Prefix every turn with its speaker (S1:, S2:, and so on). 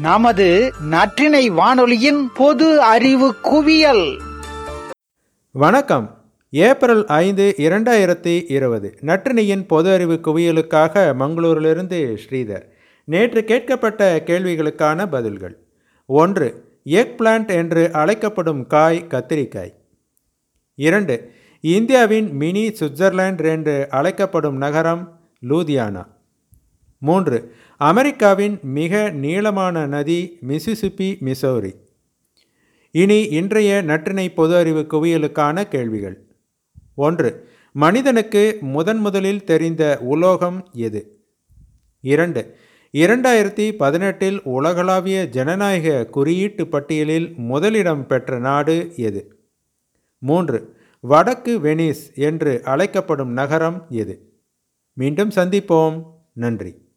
S1: நமது நற்றினை வானொலியின் பொது அறிவு குவியல்.
S2: வணக்கம். ஏப்ரல் ஐந்து இரண்டாயிரத்தி இருபது. நற்றினியின் பொது அறிவு குவியலுக்காக மங்களூரிலிருந்து ஸ்ரீதர். நேற்று கேட்கப்பட்ட கேள்விகளுக்கான பதில்கள். ஒன்று எக் பிளான்ட் என்று அழைக்கப்படும் காய் கத்திரிக்காய். இரண்டு இந்தியாவின் மினி சுவிட்சர்லாந்து என்று அழைக்கப்படும் நகரம் லூதியானா. மூன்று. அமெரிக்காவின் மிக நீளமான நதி மிசிசிப்பி மிசோரி. இனி இன்றைய நற்றினை பொது அறிவு குவியலுக்கான கேள்விகள். ஒன்று. மனிதனுக்கு முதன் முதலில் தெரிந்த உலோகம் எது? இரண்டு. இரண்டாயிரத்தி பதினெட்டில் உலகளாவிய ஜனநாயக குறியீட்டு பட்டியலில் முதலிடம் பெற்ற நாடு எது? மூன்று. வடக்கு வெனிஸ் என்று அழைக்கப்படும் நகரம் எது? மீண்டும் சந்திப்போம். நன்றி.